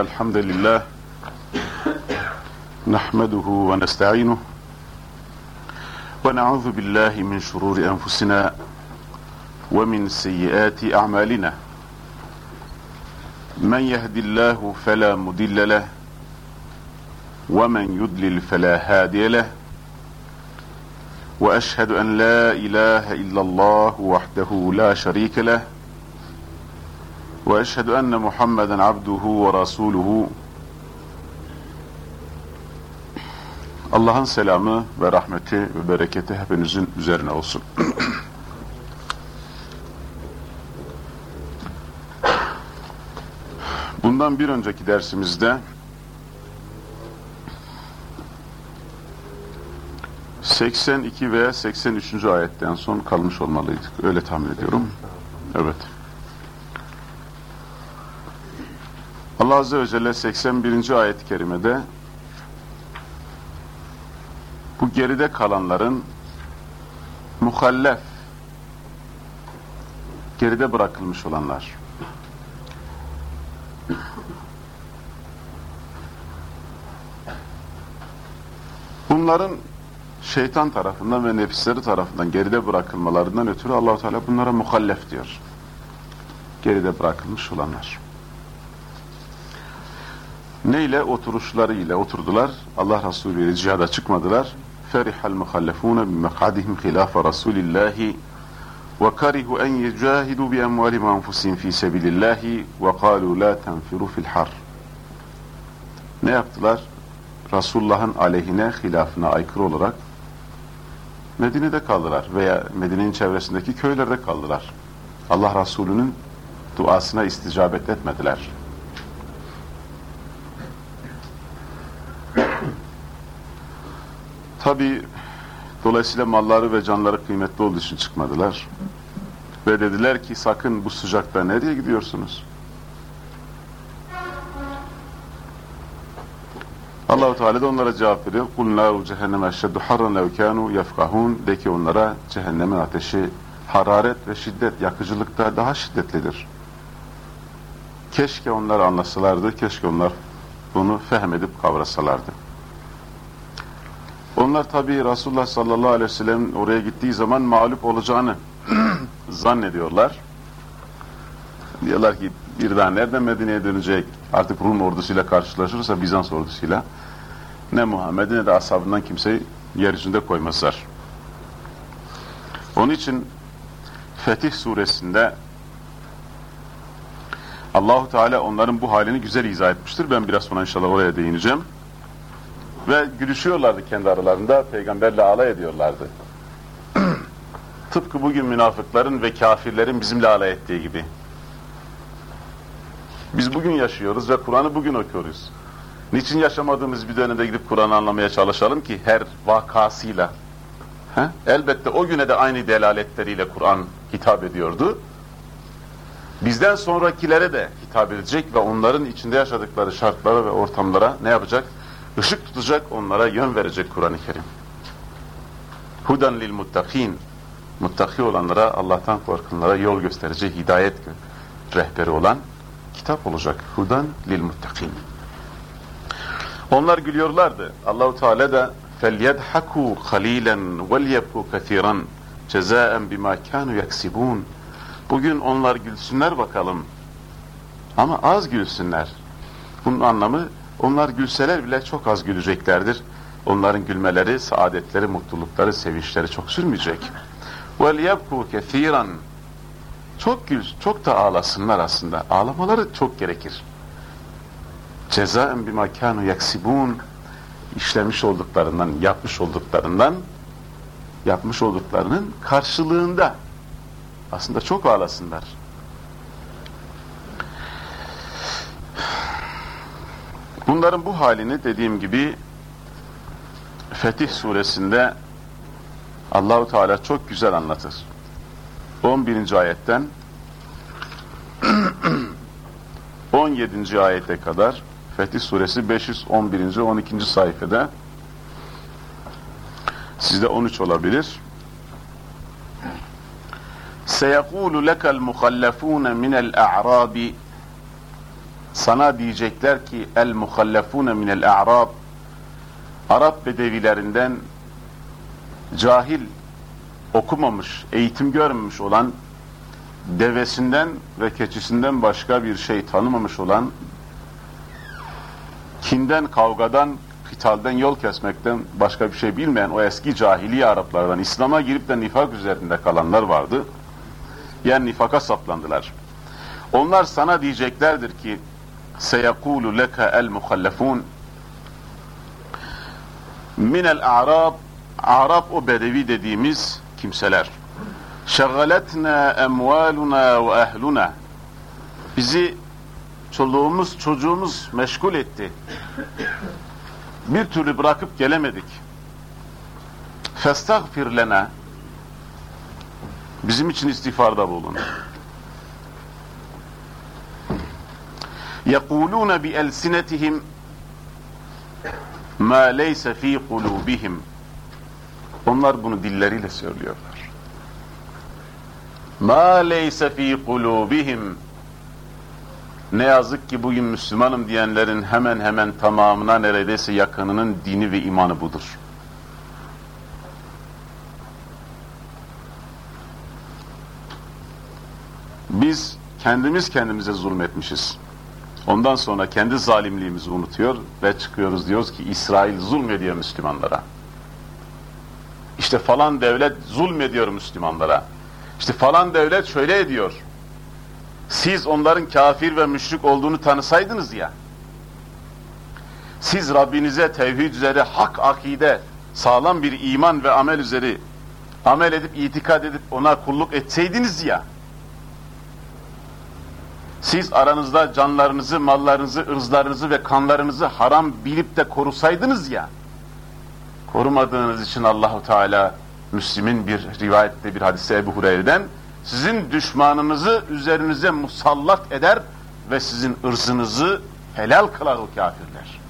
الحمد لله نحمده ونستعينه ونعوذ بالله من شرور أنفسنا ومن سيئات أعمالنا. من يهد الله فلا مضل له ومن يضلل فلا هادي له. وأشهد أن لا إله إلا الله وحده لا شريك له. واشهد ان محمدا عبده ورسوله Allah'ın selamı ve rahmeti ve bereketi hepinizin üzerine olsun. Bundan bir önceki dersimizde 82 veya 83. ayetten son kalmış olmalıydık. Öyle tahmin ediyorum. Evet. Allah Azze ve Celle 81. ayet-i kerimede bu geride kalanların muhallef geride bırakılmış olanlar bunların şeytan tarafından ve nefisleri tarafından geride bırakılmalarından ötürü Allahu Teala bunlara muhallef diyor. Geride bırakılmış olanlar. Neyle? Oturuşlarıyla oturdular. Allah Resulü ile cihada çıkmadılar. Ferihal muhallefune bimekadihim hilafe Resulillahi ve karihu en yecahidu bi emvalihim anfusihim fi sebilillahi ve kalu la tenfiru fil har. Ne yaptılar? Resulullah'ın aleyhine, hilafına aykırı olarak Medine'de kaldılar veya Medine'nin çevresindeki köylerde kaldılar. Allah Resulü'nün duasına isticabet etmediler. Tabi dolayısıyla malları ve canları kıymetli olduğu için çıkmadılar. Ve dediler ki sakın bu sıcakta nereye gidiyorsunuz? Allahu Teala da onlara cevap veriyor. Kul naru cehenneme eşeddu harran lev kanu yefkahun. De ki onlara cehennemin ateşi hararet ve şiddet, yakıcılıkta daha şiddetlidir. Keşke onlar anlasalardı, keşke onlar bunu fehmedip kavrasalardı. Onlar tabi Resulullah sallallahu aleyhi ve sellem oraya gittiği zaman mağlup olacağını zannediyorlar. Diyorlar ki bir daha nereden Medine'ye dönecek? Artık Rum ordusuyla karşılaşırsa Bizans ordusuyla ne Muhammed'i ne de ashabından kimseyi yeryüzünde koymazlar. Onun için Fetih suresinde Allahu Teala onların bu halini güzel izah etmiştir. Ben biraz sonra inşallah oraya değineceğim. Ve gülüşüyorlardı kendi aralarında, peygamberle alay ediyorlardı. Tıpkı bugün münafıkların ve kafirlerin bizimle alay ettiği gibi. Biz bugün yaşıyoruz ve Kur'an'ı bugün okuyoruz. Niçin yaşamadığımız bir dönemde gidip Kur'an'ı anlamaya çalışalım ki her vakasıyla? He? Elbette o güne de aynı delaletleriyle Kur'an hitap ediyordu. Bizden sonrakilere de hitap edecek ve onların içinde yaşadıkları şartlara ve ortamlara ne yapacak? Işık tutacak, onlara yön verecek Kur'an-ı Kerim. Hudan lil muttakin. Muttaki olanlara, Allah'tan korkunlara yol gösterici, hidayet rehberi olan kitap olacak. Hudan lil muttakin. Onlar gülüyorlardı. Allahu Teala da فَلْيَدْحَكُوا قَلِيلًا وَلْيَبْكُوا كَثِيرًا جَزَاءً بِمَا كَانُوا يَكْسِبُونَ Bugün onlar gülsünler bakalım. Ama az gülsünler. Bunun anlamı onlar gülseler bile çok az güleceklerdir. Onların gülmeleri, saadetleri, mutlulukları, sevinçleri çok sürmeyecek. وَلْيَبْكُوا كَثِيرًا Çok gül, çok da ağlasınlar aslında. Ağlamaları çok gerekir. Cezaen bima kanu yaksibun işlemiş olduklarından, yapmış olduklarından yapmış olduklarının karşılığında aslında çok ağlasınlar. Bunların bu halini dediğim gibi Fetih suresinde Allahu Teala çok güzel anlatır. 11. ayetten 17. ayete kadar Fetih suresi 511. 12. sayfada sizde 13 olabilir. سيقول لك المخلفون من الأعراب sana diyecekler ki el muhallefune minel a'rab Arap bedevilerinden cahil okumamış, eğitim görmemiş olan devesinden ve keçisinden başka bir şey tanımamış olan kinden, kavgadan, hitalden, yol kesmekten başka bir şey bilmeyen o eski cahiliye Araplardan İslam'a girip de nifak üzerinde kalanlar vardı. Yani nifaka saplandılar. Onlar sana diyeceklerdir ki leke el muhallefun minel a'rab Arap o bedevi dediğimiz kimseler. Şagaletna emvaluna ve ehluna. Bizi çoluğumuz, çocuğumuz meşgul etti. Bir türlü bırakıp gelemedik. Festagfir lena. Bizim için istiğfarda bulun. يَقُولُونَ بِأَلْسِنَتِهِمْ مَا لَيْسَ ف۪ي قُلُوبِهِمْ Onlar bunu dilleriyle söylüyorlar. مَا لَيْسَ ف۪ي قُلُوبِهِمْ Ne yazık ki bugün Müslümanım diyenlerin hemen hemen tamamına neredeyse yakınının dini ve imanı budur. Biz kendimiz kendimize zulmetmişiz. Ondan sonra kendi zalimliğimizi unutuyor ve çıkıyoruz diyoruz ki İsrail zulmediyor Müslümanlara. İşte falan devlet zulmediyor Müslümanlara. İşte falan devlet şöyle ediyor. Siz onların kafir ve müşrik olduğunu tanısaydınız ya. Siz Rabbinize tevhid üzere hak akide, sağlam bir iman ve amel üzeri amel edip itikad edip ona kulluk etseydiniz ya. Siz aranızda canlarınızı, mallarınızı, ırzlarınızı ve kanlarınızı haram bilip de korusaydınız ya. Korumadığınız için Allahu Teala Müslim'in bir rivayette bir hadise Ebu Hureyre'den sizin düşmanınızı üzerinize musallat eder ve sizin ırzınızı helal kılar o kafirler.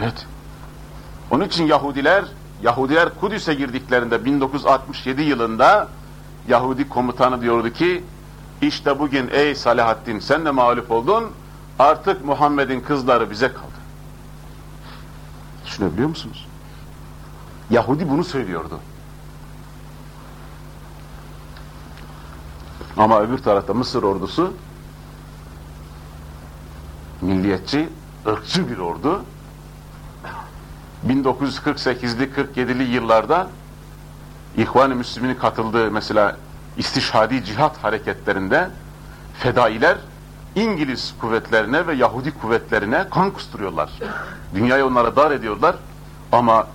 Evet. Onun için Yahudiler, Yahudiler Kudüs'e girdiklerinde 1967 yılında Yahudi komutanı diyordu ki işte bugün ey Salahaddin sen de mağlup oldun artık Muhammed'in kızları bize kaldı. Düşünebiliyor musunuz? Yahudi bunu söylüyordu. Ama öbür tarafta Mısır ordusu milliyetçi, ırkçı bir ordu. 1948'li 47'li yıllarda İhvan-ı Müslümin'in katıldığı mesela istişhadi cihat hareketlerinde fedailer İngiliz kuvvetlerine ve Yahudi kuvvetlerine kan kusturuyorlar. Dünyayı onlara dar ediyorlar ama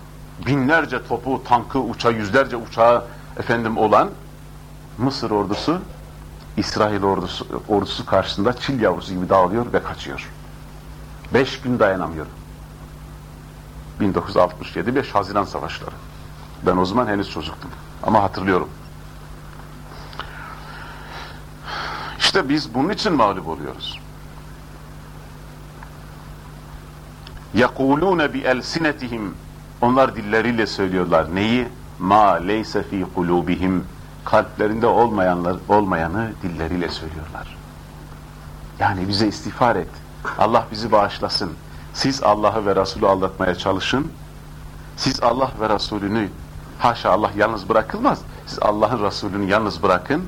binlerce topu, tankı, uçağı, yüzlerce uçağı efendim olan Mısır ordusu İsrail ordusu, ordusu karşısında çil yavrusu gibi dağılıyor ve kaçıyor. Beş gün dayanamıyor. 1967 5 Haziran Savaşları. Ben o zaman henüz çocuktum. Ama hatırlıyorum. İşte biz bunun için mağlup oluyoruz. يَقُولُونَ بِأَلْسِنَتِهِمْ Onlar dilleriyle söylüyorlar. Neyi? ma leyse fi kulubihim kalplerinde olmayanlar olmayanı dilleriyle söylüyorlar. Yani bize istiğfar et. Allah bizi bağışlasın. Siz Allah'ı ve Resulü aldatmaya çalışın. Siz Allah ve Resulünü haşa Allah yalnız bırakılmaz. Siz Allah'ın Resulünü yalnız bırakın.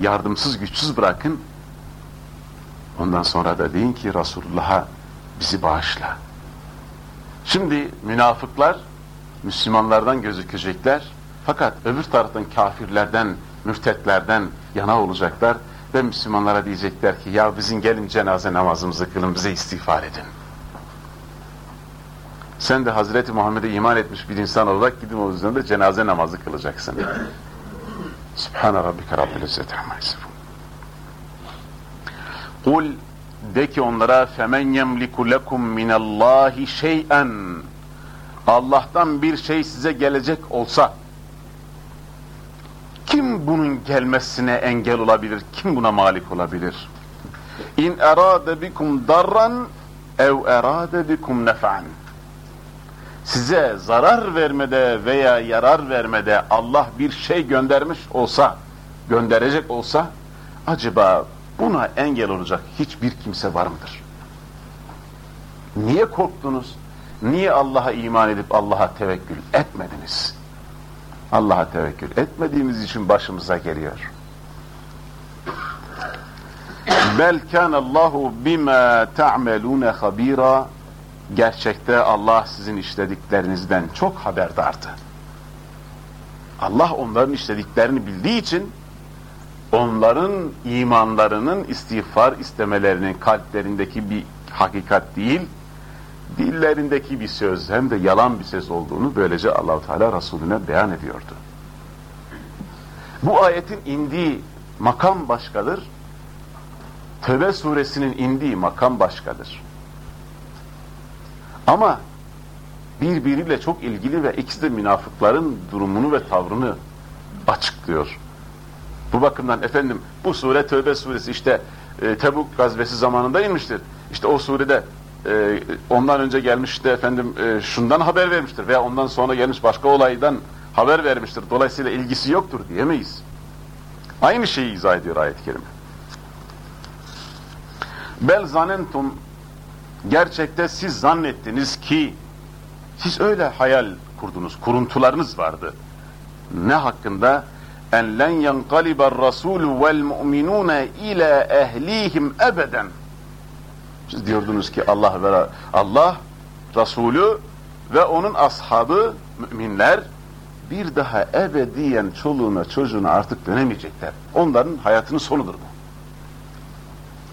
Yardımsız güçsüz bırakın. Ondan sonra da deyin ki Resulullah'a bizi bağışla. Şimdi münafıklar Müslümanlardan gözükecekler. Fakat öbür taraftan kafirlerden, mürtetlerden yana olacaklar ve Müslümanlara diyecekler ki ya bizim gelin cenaze namazımızı kılın bize istiğfar edin. Sen de Hazreti Muhammed'e iman etmiş bir insan olarak gidin o yüzden de cenaze namazı kılacaksın. Subhane rabbike rabbil izzeti amma yasifun. Kul de ki onlara femen yemliku lekum minallahi şey'en Allah'tan bir şey size gelecek olsa kim bunun gelmesine engel olabilir? Kim buna malik olabilir? İn erade bikum darran ev erade bikum nef'an size zarar vermede veya yarar vermede Allah bir şey göndermiş olsa, gönderecek olsa, acaba Buna engel olacak hiçbir kimse var mıdır? Niye korktunuz? Niye Allah'a iman edip Allah'a tevekkül etmediniz? Allah'a tevekkül etmediğimiz için başımıza geliyor. Bel Allahu bima ta'melun habira. Gerçekte Allah sizin işlediklerinizden çok haberdardı. Allah onların işlediklerini bildiği için onların imanlarının istiğfar istemelerinin kalplerindeki bir hakikat değil, dillerindeki bir söz hem de yalan bir söz olduğunu böylece Allahu Teala Resulüne beyan ediyordu. Bu ayetin indiği makam başkadır. Tövbe suresinin indiği makam başkadır. Ama birbiriyle çok ilgili ve ikisi de münafıkların durumunu ve tavrını açıklıyor. Bu bakımdan efendim bu sure Tövbe suresi işte e, Tebuk gazvesi zamanında inmiştir. İşte o surede e, ondan önce gelmiş de efendim e, şundan haber vermiştir veya ondan sonra gelmiş başka olaydan haber vermiştir. Dolayısıyla ilgisi yoktur diyemeyiz. Aynı şeyi izah ediyor ayet-i kerime. Bel zanentum gerçekte siz zannettiniz ki siz öyle hayal kurdunuz, kuruntularınız vardı. Ne hakkında? En len yenkaliber rasulü vel mu'minune ile ehlihim ebeden. Siz diyordunuz ki Allah ve Allah Resulü ve onun ashabı müminler bir daha ebediyen çoluğuna çocuğuna artık dönemeyecekler. Onların hayatının sonudur bu.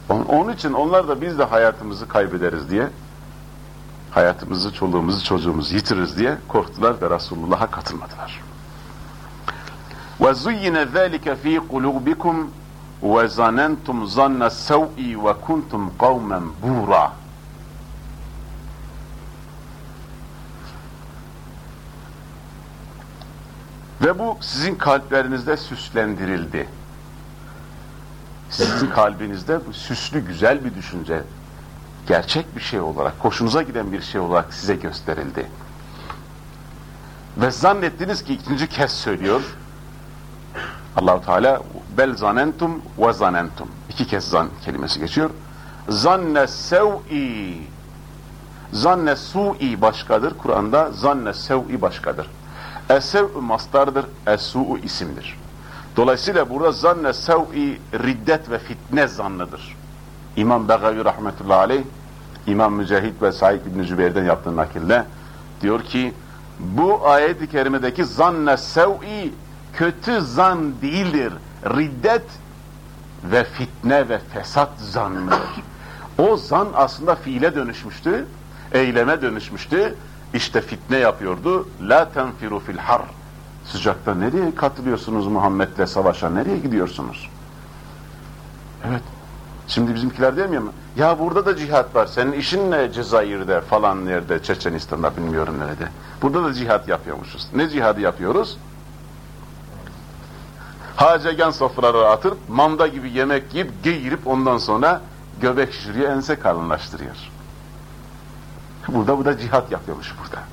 Onun için onlar da biz de hayatımızı kaybederiz diye hayatımızı, çoluğumuzu, çocuğumuzu yitiririz diye korktular ve Resulullah'a katılmadılar. وَزُيِّنَ ذَٰلِكَ ف۪ي قُلُوبِكُمْ وَزَنَنْتُمْ ظَنَّ السَّوْءِ وَكُنْتُمْ قَوْمًا بُورًا Ve bu sizin kalplerinizde süslendirildi. Sizin kalbinizde süslü güzel bir düşünce, gerçek bir şey olarak, hoşunuza giden bir şey olarak size gösterildi. Ve zannettiniz ki ikinci kez söylüyor. Allahu Teala bel zanentum ve zanentum. İki kez zan kelimesi geçiyor. Zanne sev'i Zanne su'i başkadır. Kur'an'da zanne sev'i başkadır. Es-sev'ü mastardır, es-su'u isimdir. Dolayısıyla burada zanne sev'i riddet ve fitne zannıdır. İmam Begavi rahmetullahi aleyh, İmam Mücahit ve Said İbni Cübeyr'den yaptığı nakilde diyor ki, bu ayet-i kerimedeki zanne sev'i kötü zan değildir. Riddet ve fitne ve fesat zanıdır. O zan aslında fiile dönüşmüştü, eyleme dönüşmüştü. İşte fitne yapıyordu. La tenfiru fil har. Sıcakta nereye katılıyorsunuz Muhammed'le savaşa? Nereye gidiyorsunuz? Evet. Şimdi bizimkiler demiyor mu? Ya burada da cihat var. Senin işin ne Cezayir'de falan yerde, Çeçenistan'da bilmiyorum nerede. Burada da cihat yapıyormuşuz. Ne cihadı yapıyoruz? Hacegan sofraları atıp manda gibi yemek yiyip giyirip ondan sonra göbek şişiriyor, ense kalınlaştırıyor. Burada bu da cihat yapıyormuş burada.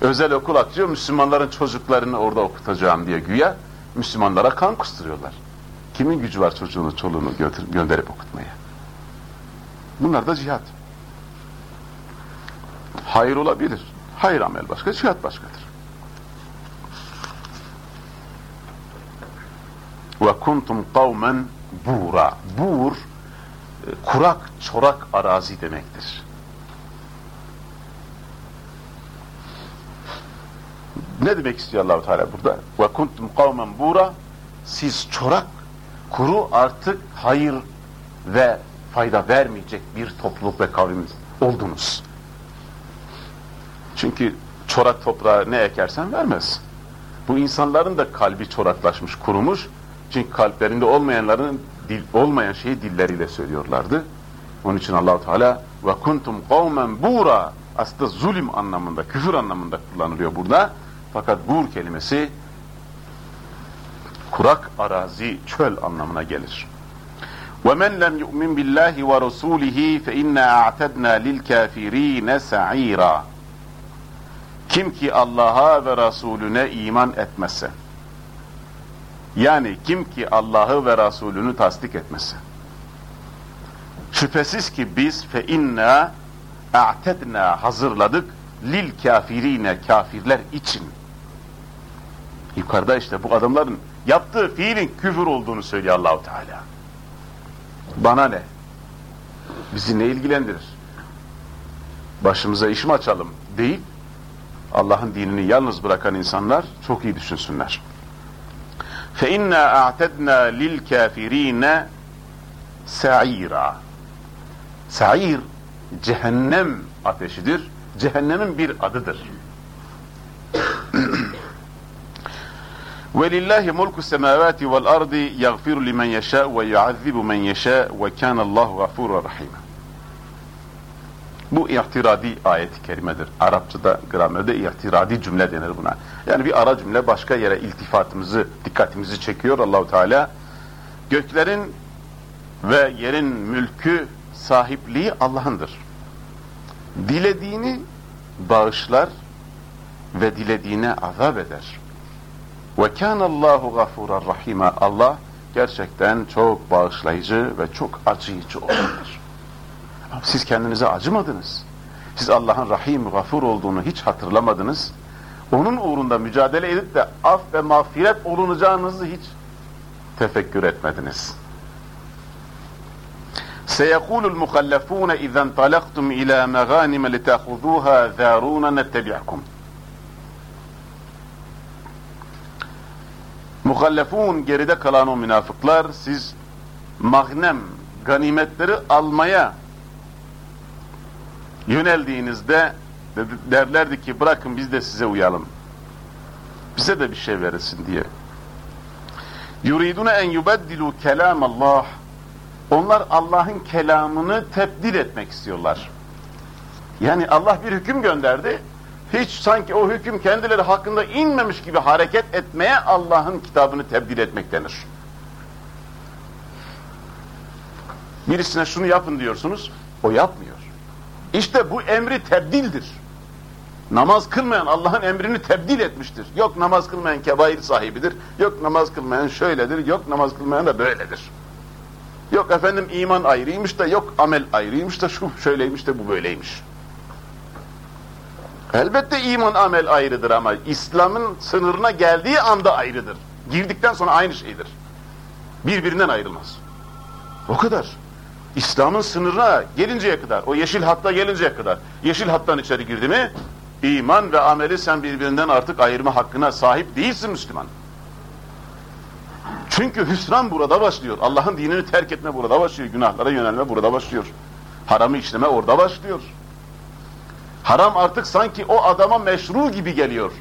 Özel okul açıyor, Müslümanların çocuklarını orada okutacağım diye güya Müslümanlara kan kusturuyorlar. Kimin gücü var çocuğunu, çoluğunu gönderip okutmaya? Bunlar da cihat. Hayır olabilir. Hayır amel başka, cihat başkadır. Ve kuntum kavmen bura. Bur, e, kurak, çorak arazi demektir. Ne demek istiyor Allahu Teala burada? Ve kuntum kavmen bura. Siz çorak kuru artık hayır ve fayda vermeyecek bir topluluk ve kavim oldunuz. Çünkü çorak toprağa ne ekersen vermez. Bu insanların da kalbi çoraklaşmış, kurumuş. Çünkü kalplerinde olmayanların dil, olmayan şeyi dilleriyle söylüyorlardı. Onun için Allahu Teala ve kuntum kavmen bura aslında zulüm anlamında, küfür anlamında kullanılıyor burada. Fakat bur kelimesi kurak arazi, çöl anlamına gelir. وَمَنْ لَمْ يُؤْمِنْ بِاللّٰهِ وَرَسُولِهِ فَاِنَّا اَعْتَدْنَا لِلْكَافِر۪ينَ سَع۪يرًا Kim ki Allah'a ve Resulüne iman etmezse, Yani kim ki Allah'ı ve Resulünü tasdik etmesi. Şüphesiz ki biz fe inna a'tedna hazırladık lil kafirine kafirler için. Yukarıda işte bu adamların yaptığı fiilin küfür olduğunu söylüyor Allahu Teala. Bana ne? Bizi ne ilgilendirir? Başımıza iş mi açalım değil. Allah'ın dinini yalnız bırakan insanlar çok iyi düşünsünler. فَاِنَّا اَعْتَدْنَا لِلْكَافِر۪ينَ سَع۪يرًا Sa'ir, cehennem ateşidir. Cehennemin bir adıdır. وَلِلَّهِ مُلْكُ السَّمَاوَاتِ وَالْأَرْضِ يَغْفِرُ لِمَنْ يَشَاءُ وَيُعَذِّبُ مَنْ يَشَاءُ وَكَانَ اللّٰهُ غَفُورًا رَحِيمًا Bu ihtiradi ayet-i kerimedir. Arapçada, gramerde ihtiradi cümle denir buna. Yani bir ara cümle başka yere iltifatımızı, dikkatimizi çekiyor Allahu Teala. Göklerin ve yerin mülkü, sahipliği Allah'ındır. Dilediğini bağışlar ve dilediğine azap eder. Ve kânallâhu gafûran rahîmâ. Allah gerçekten çok bağışlayıcı ve çok acıyıcı olandır. Siz kendinize acımadınız. Siz Allah'ın rahim, gafur olduğunu hiç hatırlamadınız. Onun uğrunda mücadele edip de af ve mağfiret olunacağınızı hiç tefekkür etmediniz. سيقول المخلفون إذا انطلقتم إلى مغانم لتأخذوها ذارونا نتبعكم Muhallefun geride kalan o münafıklar siz magnem, ganimetleri almaya yöneldiğinizde derlerdi ki bırakın biz de size uyalım. Bize de bir şey verilsin diye. Yuridune en yubeddilu Allah. Onlar Allah'ın kelamını tebdil etmek istiyorlar. Yani Allah bir hüküm gönderdi. Hiç sanki o hüküm kendileri hakkında inmemiş gibi hareket etmeye Allah'ın kitabını tebdil etmek denir. Birisine şunu yapın diyorsunuz, o yapmıyor. İşte bu emri tebdildir. Namaz kılmayan Allah'ın emrini tebdil etmiştir. Yok namaz kılmayan kebair sahibidir. Yok namaz kılmayan şöyledir. Yok namaz kılmayan da böyledir. Yok efendim iman ayrıymış da yok amel ayrıymış da şu şöyleymiş de bu böyleymiş. Elbette iman amel ayrıdır ama İslam'ın sınırına geldiği anda ayrıdır. Girdikten sonra aynı şeydir. Birbirinden ayrılmaz. O kadar. İslam'ın sınırına gelinceye kadar, o yeşil hatta gelinceye kadar, yeşil hattan içeri girdi mi, iman ve ameli sen birbirinden artık ayırma hakkına sahip değilsin Müslüman. Çünkü hüsran burada başlıyor. Allah'ın dinini terk etme burada başlıyor. Günahlara yönelme burada başlıyor. Haramı işleme orada başlıyor. Haram artık sanki o adama meşru gibi geliyor.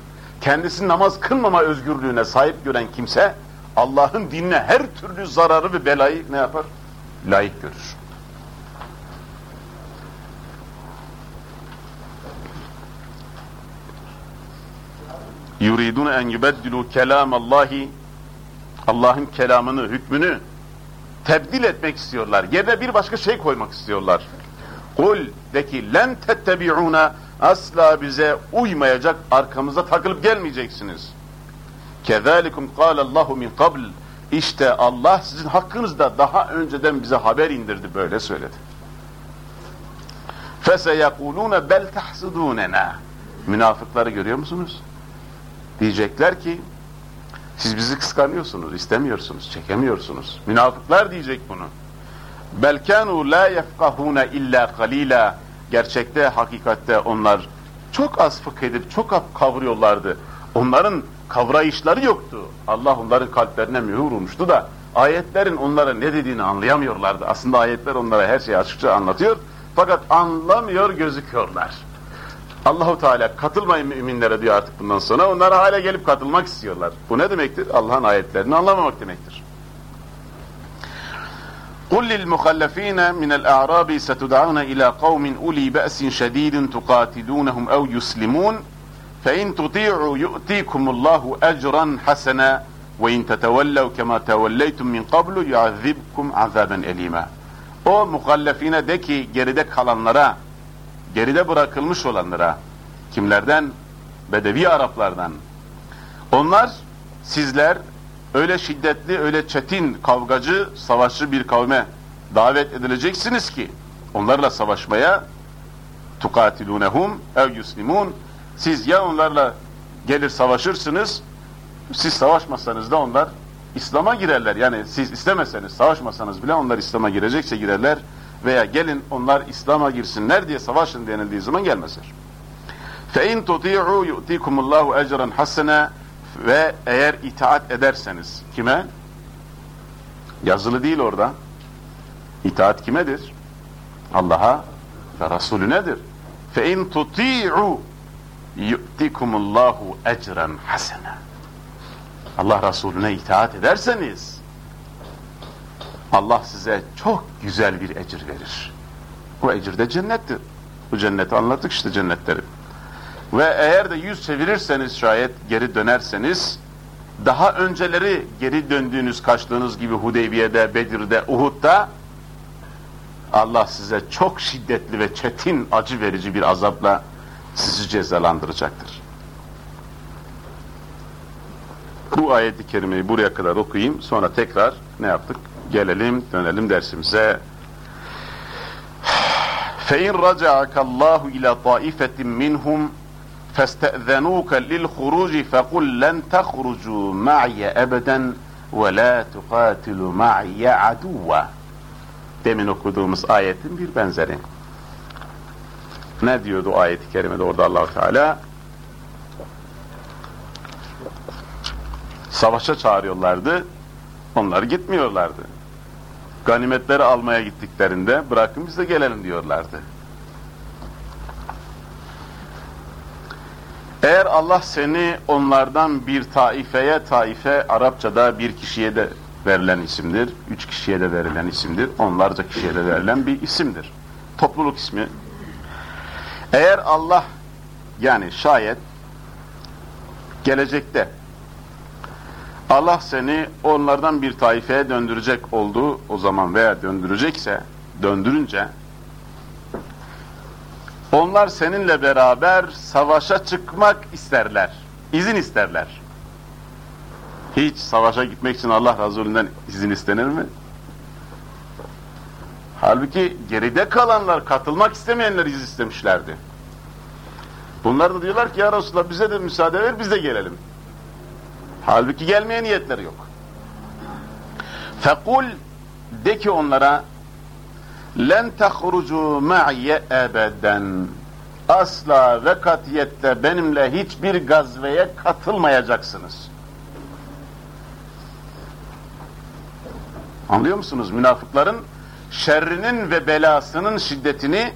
Kendisi namaz kılmama özgürlüğüne sahip gören kimse Allah'ın dinine her türlü zararı ve belayı ne yapar? Layık görür. yuridun en yubeddilu kelamallahi Allah'ın kelamını, hükmünü tebdil etmek istiyorlar. Yerine bir başka şey koymak istiyorlar. Kul de ki len tettebi'una asla bize uymayacak, arkamıza takılıp gelmeyeceksiniz. Kezalikum Allahu min qabl. İşte Allah sizin hakkınızda daha önceden bize haber indirdi böyle söyledi. Feseyekulune bel tahsudunena. Münafıkları görüyor musunuz? Diyecekler ki siz bizi kıskanıyorsunuz, istemiyorsunuz, çekemiyorsunuz. Münafıklar diyecek bunu. Belkanu la yefkahuna illa kalila. Gerçekte, hakikatte onlar çok az fıkh edip çok az kavruyorlardı. Onların kavrayışları yoktu. Allah onların kalplerine mühür vurmuştu da ayetlerin onlara ne dediğini anlayamıyorlardı. Aslında ayetler onlara her şeyi açıkça anlatıyor. Fakat anlamıyor gözüküyorlar. Allahu Teala katılmayın müminlere diyor artık bundan sonra. Onlar hala gelip katılmak istiyorlar. Bu ne demektir? Allah'ın ayetlerini anlamamak demektir. قل للمخلفين من الأعراب ستدعون إلى قوم أولي بأس شديد تقاتلونهم أو يسلمون فإن تطيعوا يؤتيكم الله أجرا حسنا وإن تتولوا كما توليتم من قبل يعذبكم عذابا أليما O mukallefine de ki geride kalanlara geride bırakılmış olanlara, kimlerden? Bedevi Araplardan. Onlar, sizler öyle şiddetli, öyle çetin, kavgacı, savaşçı bir kavme davet edileceksiniz ki onlarla savaşmaya tukatilunehum ev yuslimun siz ya onlarla gelir savaşırsınız siz savaşmasanız da onlar İslam'a girerler. Yani siz istemeseniz, savaşmasanız bile onlar İslam'a girecekse girerler veya gelin onlar İslam'a girsinler diye savaşın denildiği zaman gelmezler. فَاِنْ تُطِيعُوا يُؤْتِيكُمُ اللّٰهُ اَجْرًا حَسَنًا Ve eğer itaat ederseniz, kime? Yazılı değil orada. İtaat kimedir? Allah'a ve Resulünedir. فَاِنْ تُطِيعُوا يُؤْتِكُمُ اللّٰهُ اَجْرًا حَسَنًا Allah Resulüne itaat ederseniz Allah size çok güzel bir ecir verir. Bu ecir de cennettir. Bu cenneti anlattık işte cennetleri. Ve eğer de yüz çevirirseniz şayet geri dönerseniz daha önceleri geri döndüğünüz kaçtığınız gibi Hudeybiye'de, Bedir'de, Uhud'da Allah size çok şiddetli ve çetin acı verici bir azapla sizi cezalandıracaktır. Bu ayeti kerimeyi buraya kadar okuyayım. Sonra tekrar ne yaptık? Gelelim, dönelim dersimize. فَاِنْ رَجَعَكَ اللّٰهُ اِلَى طَائِفَةٍ مِّنْهُمْ فَاسْتَأْذَنُوكَ لِلْخُرُوجِ فَقُلْ لَنْ تَخْرُجُوا مَعِيَ أَبَدًا وَلَا تُقَاتِلُوا مَعِيَ عَدُوًّا Demin okuduğumuz ayetin bir benzeri. Ne diyordu ayet-i kerimede orada Allahu Teala? Savaşa çağırıyorlardı, onlar gitmiyorlardı. Ganimetleri almaya gittiklerinde bırakın biz de gelelim diyorlardı. Eğer Allah seni onlardan bir taifeye, taife Arapçada bir kişiye de verilen isimdir, üç kişiye de verilen isimdir, onlarca kişiye de verilen bir isimdir. Topluluk ismi. Eğer Allah yani şayet gelecekte Allah seni onlardan bir taifeye döndürecek olduğu o zaman veya döndürecekse, döndürünce onlar seninle beraber savaşa çıkmak isterler. izin isterler. Hiç savaşa gitmek için Allah Resulü'nden izin istenir mi? Halbuki geride kalanlar, katılmak istemeyenler izin istemişlerdi. Bunlar da diyorlar ki ya Resulallah bize de müsaade ver biz de gelelim. Halbuki gelmeye niyetleri yok. Fekul de ki onlara len tehrucu ma'ye ebeden asla ve katiyetle benimle hiçbir gazveye katılmayacaksınız. Anlıyor musunuz? Münafıkların şerrinin ve belasının şiddetini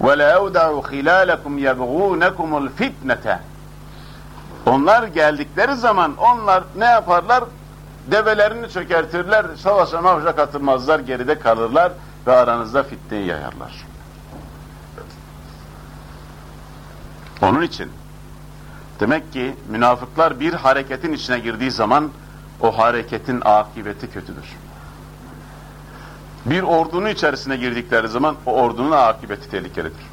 وَلَاَوْدَعُ خِلَالَكُمْ يَبْغُونَكُمُ الْفِتْنَةَ onlar geldikleri zaman onlar ne yaparlar? Develerini çökertirler, savaşa mavaşa katılmazlar, geride kalırlar ve aranızda fitneyi yayarlar. Onun için demek ki münafıklar bir hareketin içine girdiği zaman o hareketin akıbeti kötüdür. Bir ordunun içerisine girdikleri zaman o ordunun akıbeti tehlikelidir.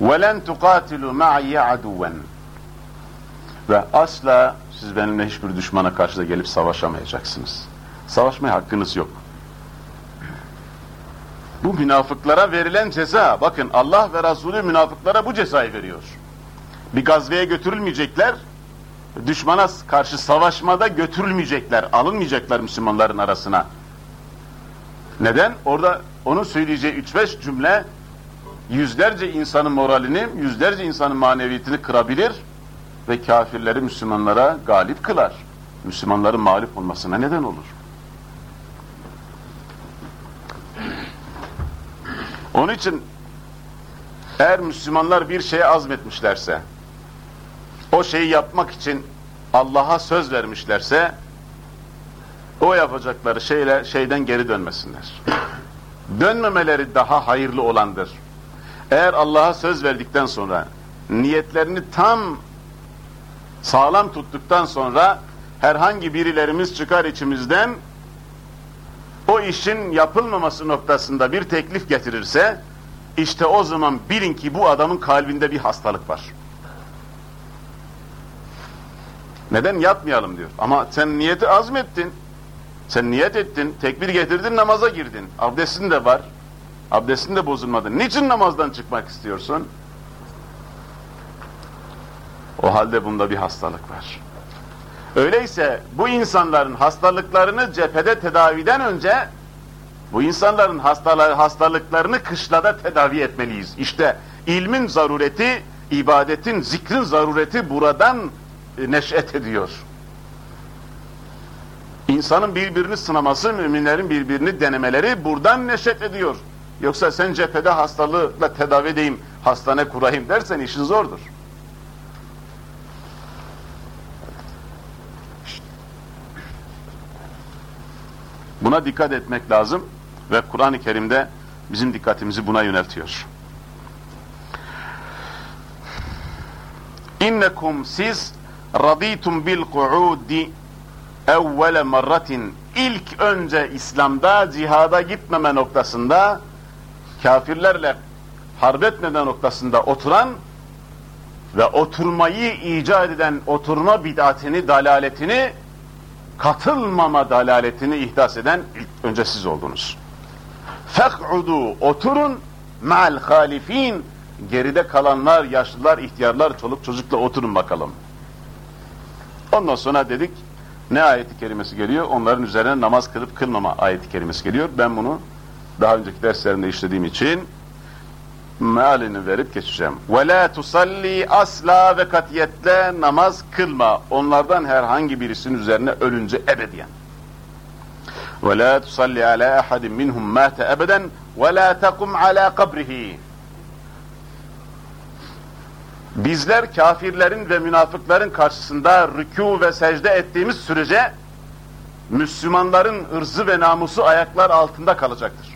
وَلَنْ تُقَاتِلُوا مَعِيَ عَدُوًا Ve asla siz benimle hiçbir düşmana karşı da gelip savaşamayacaksınız. Savaşmaya hakkınız yok. Bu münafıklara verilen ceza, bakın Allah ve Resulü münafıklara bu cezayı veriyor. Bir gazveye götürülmeyecekler, düşmana karşı savaşmada götürülmeyecekler, alınmayacaklar Müslümanların arasına. Neden? Orada onun söyleyeceği 3-5 cümle yüzlerce insanın moralini, yüzlerce insanın maneviyetini kırabilir ve kafirleri Müslümanlara galip kılar. Müslümanların mağlup olmasına neden olur. Onun için eğer Müslümanlar bir şeye azmetmişlerse, o şeyi yapmak için Allah'a söz vermişlerse, o yapacakları şeyle, şeyden geri dönmesinler. Dönmemeleri daha hayırlı olandır. Eğer Allah'a söz verdikten sonra niyetlerini tam sağlam tuttuktan sonra herhangi birilerimiz çıkar içimizden o işin yapılmaması noktasında bir teklif getirirse işte o zaman bilin ki bu adamın kalbinde bir hastalık var. Neden yapmayalım diyor. Ama sen niyeti azmettin. Sen niyet ettin, tekbir getirdin, namaza girdin. Abdestin de var. Abdestin de bozulmadı. Niçin namazdan çıkmak istiyorsun? O halde bunda bir hastalık var. Öyleyse bu insanların hastalıklarını cephede tedaviden önce bu insanların hastalıklarını kışlada tedavi etmeliyiz. İşte ilmin zarureti, ibadetin, zikrin zarureti buradan e, neş'et ediyor. İnsanın birbirini sınaması, müminlerin birbirini denemeleri buradan neşet ediyor. Yoksa sen cephede hastalıkla tedavi edeyim, hastane kurayım dersen işin zordur. Buna dikkat etmek lazım ve Kur'an-ı Kerim'de bizim dikkatimizi buna yöneltiyor. İnnekum siz raditum bil kuudi evvele marratin ilk önce İslam'da cihada gitmeme noktasında kafirlerle harp etmeden noktasında oturan ve oturmayı icat eden oturma bid'atini, dalaletini katılmama dalaletini ihdas eden ilk önce siz oldunuz. Fek'udu oturun ma'al halifin geride kalanlar, yaşlılar, ihtiyarlar, çoluk çocukla oturun bakalım. Ondan sonra dedik ne ayeti kerimesi geliyor? Onların üzerine namaz kılıp kılmama ayeti kerimesi geliyor. Ben bunu daha önceki derslerimde işlediğim için mealini verip geçeceğim. Ve la tusalli asla ve katiyetle namaz kılma. Onlardan herhangi birisinin üzerine ölünce ebediyen. Ve la tusalli ala ahadin minhum mâte ebeden ve la takum ala kabrihi. Bizler kafirlerin ve münafıkların karşısında rükû ve secde ettiğimiz sürece Müslümanların ırzı ve namusu ayaklar altında kalacaktır.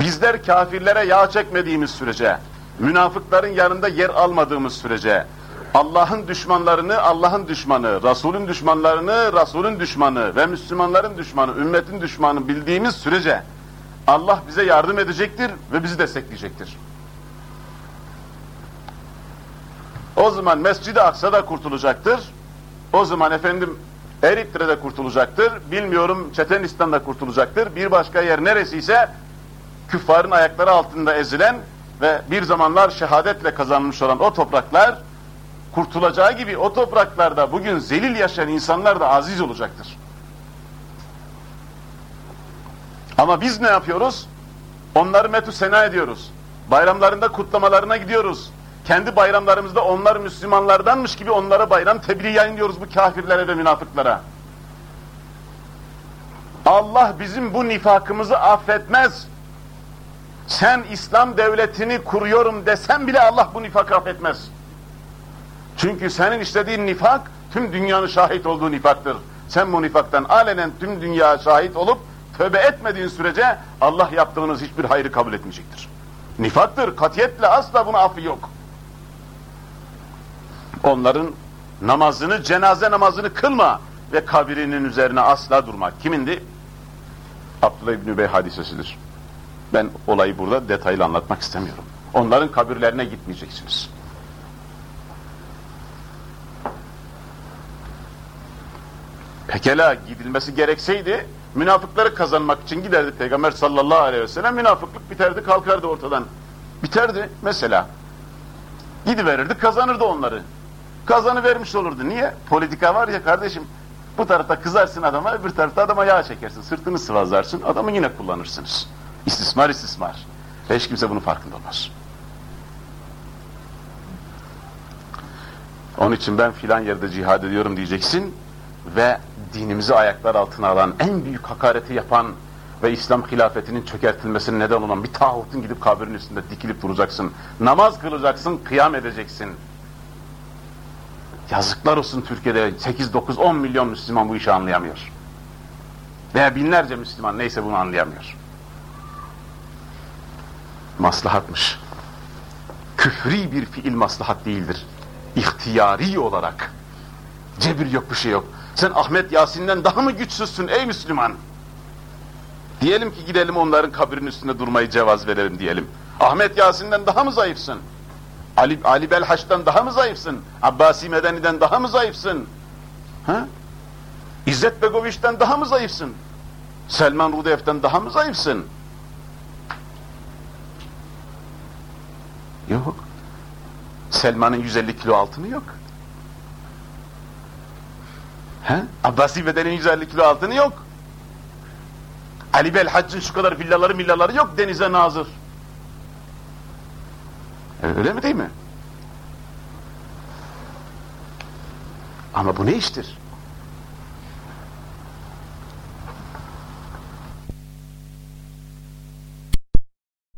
Bizler kafirlere yağ çekmediğimiz sürece, münafıkların yanında yer almadığımız sürece, Allah'ın düşmanlarını Allah'ın düşmanı, Resul'ün düşmanlarını Resul'ün düşmanı ve Müslümanların düşmanı, ümmetin düşmanı bildiğimiz sürece Allah bize yardım edecektir ve bizi destekleyecektir. O zaman Mescid-i Aksa'da kurtulacaktır. O zaman efendim Eritre'de kurtulacaktır. Bilmiyorum Çetenistan'da kurtulacaktır. Bir başka yer neresiyse küffarın ayakları altında ezilen ve bir zamanlar şehadetle kazanmış olan o topraklar kurtulacağı gibi o topraklarda bugün zelil yaşayan insanlar da aziz olacaktır. Ama biz ne yapıyoruz? Onları metü sena ediyoruz. Bayramlarında kutlamalarına gidiyoruz. Kendi bayramlarımızda onlar Müslümanlardanmış gibi onlara bayram tebliğ yayınlıyoruz bu kafirlere ve münafıklara. Allah bizim bu nifakımızı affetmez. Sen İslam devletini kuruyorum desen bile Allah bu nifakı affetmez. Çünkü senin işlediğin nifak tüm dünyanın şahit olduğu nifaktır. Sen bu nifaktan alenen tüm dünya şahit olup tövbe etmediğin sürece Allah yaptığınız hiçbir hayrı kabul etmeyecektir. Nifaktır, katiyetle asla buna affı yok. Onların namazını, cenaze namazını kılma ve kabirinin üzerine asla durma. Kimindi? Abdullah İbni Übey hadisesidir. Ben olayı burada detaylı anlatmak istemiyorum. Onların kabirlerine gitmeyeceksiniz. Pekala gidilmesi gerekseydi münafıkları kazanmak için giderdi Peygamber sallallahu aleyhi ve sellem münafıklık biterdi kalkardı ortadan. Biterdi mesela. Gidiverirdi kazanırdı onları. Kazanı vermiş olurdu. Niye? Politika var ya kardeşim. Bu tarafta kızarsın adama, öbür tarafta adama yağ çekersin. Sırtını sıvazlarsın, adamı yine kullanırsınız. İstismar istismar. Ve hiç kimse bunun farkında olmaz. Onun için ben filan yerde cihad ediyorum diyeceksin ve dinimizi ayaklar altına alan, en büyük hakareti yapan ve İslam hilafetinin çökertilmesine neden olan bir tağutun gidip kabirin üstünde dikilip duracaksın. Namaz kılacaksın, kıyam edeceksin. Yazıklar olsun Türkiye'de 8, 9, 10 milyon Müslüman bu işi anlayamıyor. Veya binlerce Müslüman neyse bunu anlayamıyor. Maslahatmış. Küfri bir fiil maslahat değildir. İhtiyari olarak. Cebir yok bir şey yok. Sen Ahmet Yasin'den daha mı güçsüzsün ey Müslüman? Diyelim ki gidelim onların kabrinin üstünde durmayı cevaz verelim diyelim. Ahmet Yasin'den daha mı zayıfsın? Ali, Ali Belhaç'tan daha mı zayıfsın? Abbasi Medeni'den daha mı zayıfsın? Ha? İzzet Begoviç'ten daha mı zayıfsın? Selman Rudev'den daha mı zayıfsın? Yok. Selman'ın 150 kilo altını yok. He? Abbasi Bedeli'nin 150 kilo altını yok. Ali Belhacc'ın şu kadar villaları millaları yok denize nazır. Öyle mi değil mi? Ama bu ne iştir?